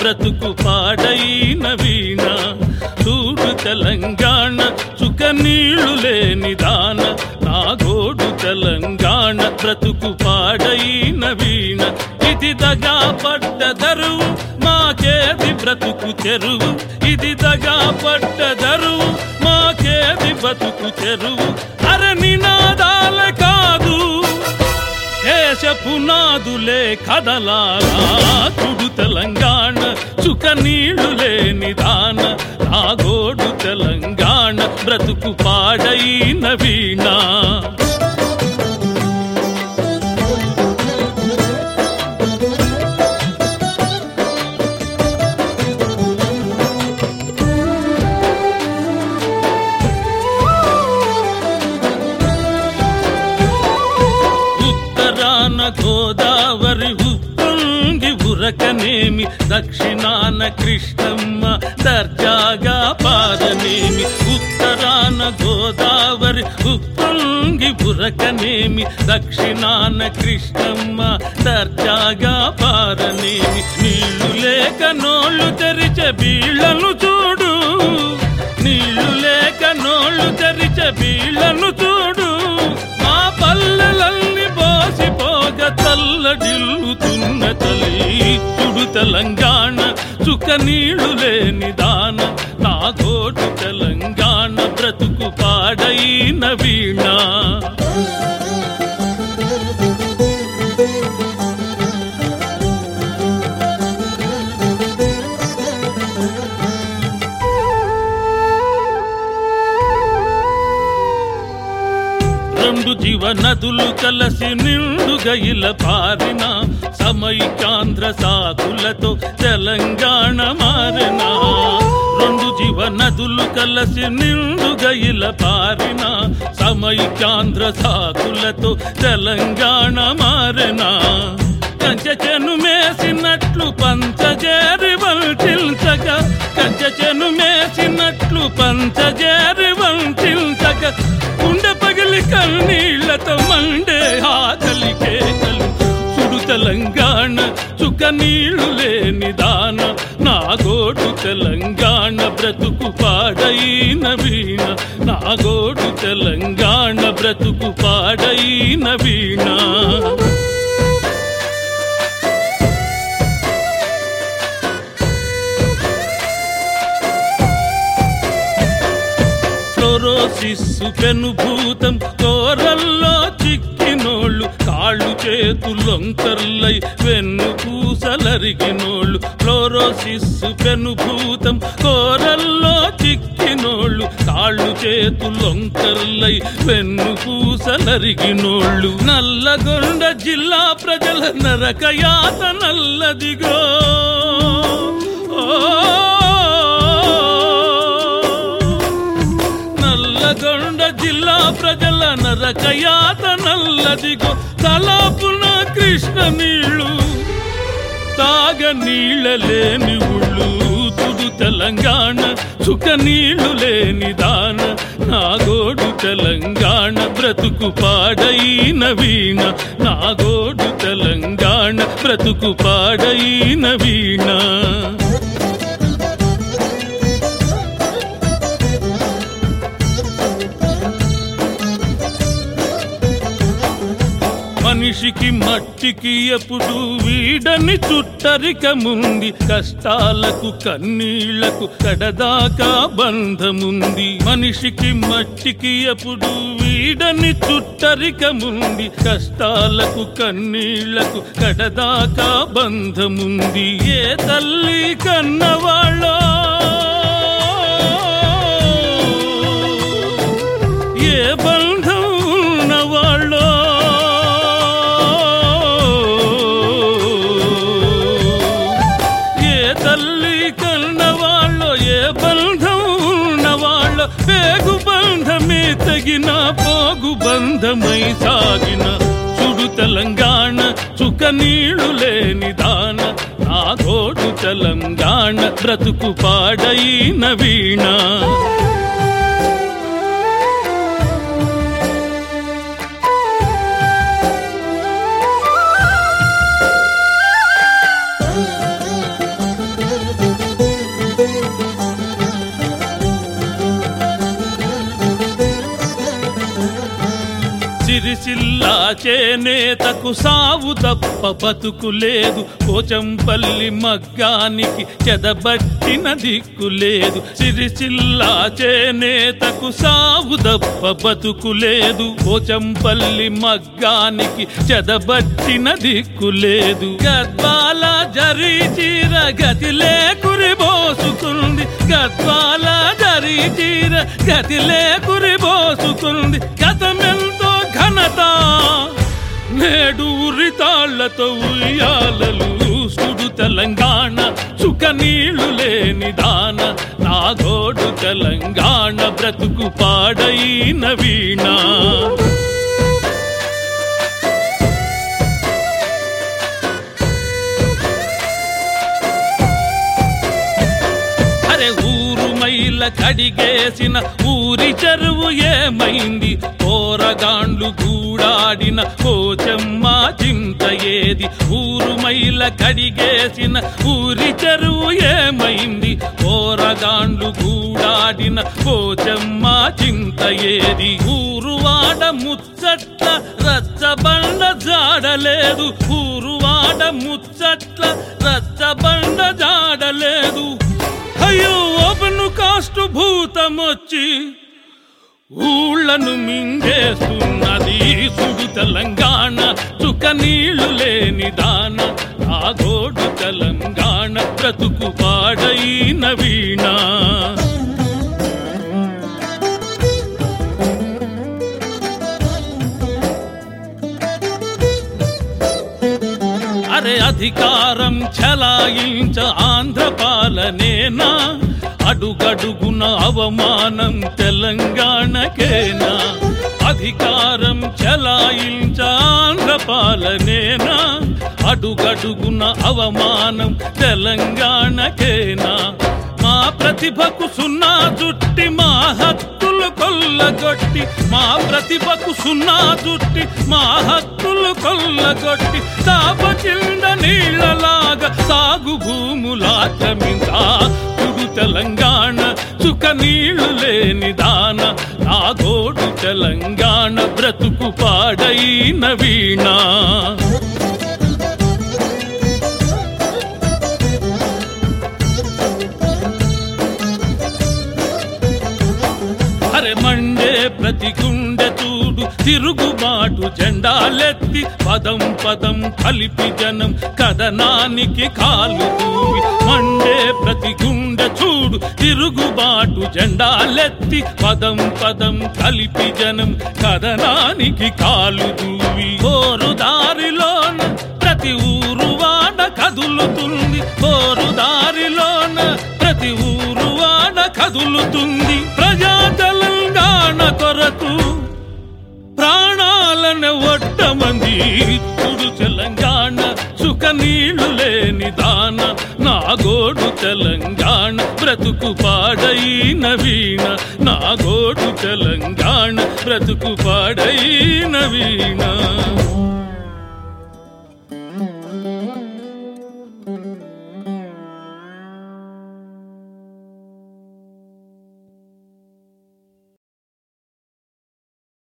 బ్రతుకు పాడైన వీణ. చూడు తెలంగాణ చుక నీళ్ళు లేని దాన. నాగోడు తెలంగాణ బ్రతుకు పాడైన వీణ. ఇది దగా పడ్డ దరువు మాకేది బ్రతుకు చెరువు ఇది దగా పడ్డ దరువు మాకేది బ్రతుకు చెరువు పునాదులే కదలారా. తుడు తెలంగాణ చుక నీళ్ళు నిదాన దాన. నాగోడు తెలంగాణ బ్రతుకు పాడైన వీణ. గోదావరి ఉప్పొంగి ఉరకనేమి దక్షిణాన కృష్ణమ్మ దర్జాగా పారనేమి. ఉత్తరాన గోదావరి ఉప్పొంగి ఉరకనేమి దక్షిణాన కృష్ణమ్మ దర్జాగా పారనేమి. నీళ్ళు లేక నోళ్ళు తెరిచే బీళ్ళను చూడు. నీళ్ళు లేక నోళ్ళు తెరిచే బీళ్ళను చూడు. మా పల్లెలల్ని తల్లడిల్లుతున్న తల్లి. చుడు తెలంగాణ చుక్క నీళ్ళు లేని దాన. నా గోడు తెలంగాణ బ్రతుకు పాడైన వీణ. నదులు కలసి నిండుగా ఇలా పారిన సమైకాంధ్ర సాకులతో తెలంగాణ మారిన. రెండు జీవ నదులు కలసి నిండుగా ఇలా పారిన సమైకాంధ్ర సాకులతో తెలంగాణ మారిన. కంచెను మేసినట్లు పంచజేరి వంటిల్చగా కంచెను మేసినట్లు పంచజేరి వంటిల్చగా గుండె పగిలి కన్ని కన్నీళ్ళతో మండే ఆకలి కేకలు. సుడు తెలంగాణ చుక్క నీళ్ళు లేని దాన. నా గోడు తెలంగాణ బ్రతుకు పాడైన వీణ. నా గోడు తెలంగాణ బ్రతుకు పాడైన వీణ. ఫ్లోరోసిస్ పెనుభూతం కోర కాళ్ళు చేతులొంకర్లై వెన్ను పూసలరిగినోళ్ళు ఫ్లోరోసిస్సు పెనుభూతం కోరల్లో చిక్కినోళ్ళు. కాళ్ళు చేతులొంకర్లై వెన్ను పూసలరిగినోళ్ళు నల్లగొండ జిల్లా ప్రజల నరకయాత నల్లదిగో. తాగ నీళ్ళ లేని ఉళ్ళు తుడు తెలంగాణ సుఖ నీళ్ళు లేని దాన నాగోడు తెలంగాణ బ్రతుకు పాడైన వీణ నాగోడు తెలంగాణ బ్రతుకు పాడైన వీణ. మనిషికి మట్టికి ఎప్పుడు వీడని చుట్టరికముంది. కష్టాలకు కన్నీళ్ళకు కడదాకా బంధముంది. మనిషికి మట్టికి ఎప్పుడు వీడని చుట్టరికముంది. కష్టాలకు కన్నీళ్ళకు కడదాకా బంధముంది. ఏ తల్లి కన్నవాళ్ళో కలిగిన తగిన పోగు బంధమై సాగిన చుడు తెలంగాణ చుక్క నీళ్ళు లేని దాన నా గోడు తెలంగాణ బ్రతుకు పాడైన వీణ. సిరిసిల్లా చేనేతకు సావు తప్ప బతుకు లేదు. కోచంపల్లి మగ్గానికి చెదబట్టిన దిక్కు లేదు. సిరిసిల్లా చేనేతకు సావు తప్ప బతుకు లేదు. కోచంపల్లి మగ్గానికి చెదబట్టిన దిక్కు లేదు. గద్వాల జరి చీర గతి లేకురి బోసుకుంది గద్వాల జరి చీర గతి లేకురి బోసుకుంది గతమెంతో ఘనత నేడు ఉరితాళ్ళతో ఉయ్యాలలు సుడు తెలంగాణ చుక నీళ్ళు లేని దాన. నాగోడు తెలంగాణ బ్రతుకు పాడైన వీణ. అరే ఊరు మైల కడిగేసిన ఊరి చెరువు ఏమైంది? నీళ్ళ కడిగేసిన ఊరి చెరువు ఏమైంది? పోరగాండ్లు గూడాడిన పోచమ్మ చింత ఏది? ఊరువాడ ముచ్చట్ల రచ్చబండ జాడలేదు. ఊరువాడ ముచ్చట్ల రచ్చబండ జాడలేదు. అయ్యో ఓపెను కాస్ట్ భూతమొచ్చి ఊళ్ళను మింగేస్తున్నది. సుడు తెలంగాణ చుక నీళ్ళు లేని దాన ఆగోడు తెలంగాణ బ్రతుకు పాడైన వీణ. అరే అధికారం చలాయించ ఆంధ్ర పాలనేనా? అడుగడుగున అవమానం తెలంగాణకేనా? అధికారం చలాయించ ఆంధ్ర పాలనేనా? అడుగడుగున అవమానం తెలంగాణకేనా? మా ప్రతిభకు సున్నా జుట్టి మా హక్కులు కొల్లగొట్టి మా ప్రతిభకు సున్నా జుట్టి మా హక్కులు కొల్లగొట్టి తాప కింద నీళ్ళలాగా సాగు భూములాక్రమిందా తుడు తెలంగాణ చుక నీళ్ళు లేని దాన నా తోడు తెలంగాణ బ్రతుకు పాడైన వీణ. తిరుగుబాటు జెండాలెత్తి పదం పదం కలిపి జనం కథనానికి కాలు దూవి మండే ప్రతి గుండె చూడు తిరుగుబాటు జెండాలెత్తి పదం పదం కలిపి జనం కథనానికి కాలు దూవి. ఓరు దారిలోన ప్రతి ఊరు వాడ కదులుతుంది. ఓరు దారిలోన ప్రతి ఊరు వాడ కదులుతుంది. ప్రజా తెలంగాణ కొరకు ప్రాణాలను ఒట్టమంది తుడు తెలంగాణ సుఖ నీళ్ళు లేని దాన. నాగోడు తెలంగాణ బ్రతుకు పాడైన వీణ. నాగోడు తెలంగాణ బ్రతుకు పాడైన వీణ.